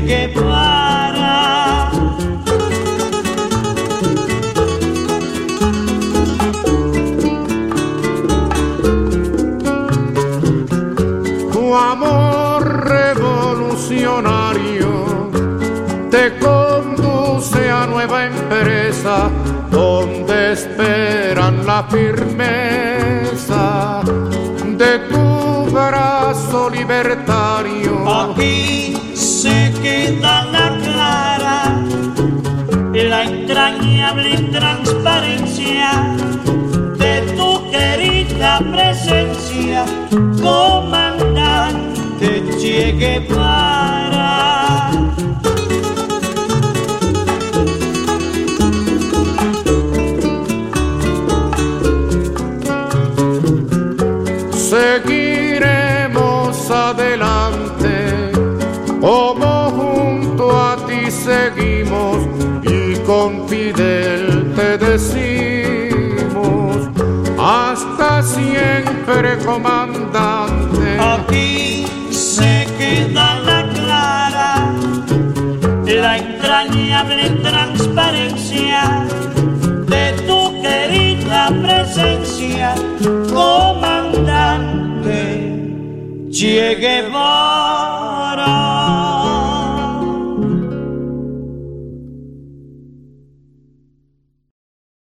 Che Guevara. tu amor revolucionario te conduce a nueva empresa donde esperan la firmeza de tu brazo libertario. Aquí se queda la clara, la entrañable transparencia de tu querida presencia, comandante Che Guevara. Seguiremos seguimos y con Fidel te decimos hasta siempre comandante. Aquí se queda la clara, la entrañable transparencia de tu querida presencia, comandante Guevara.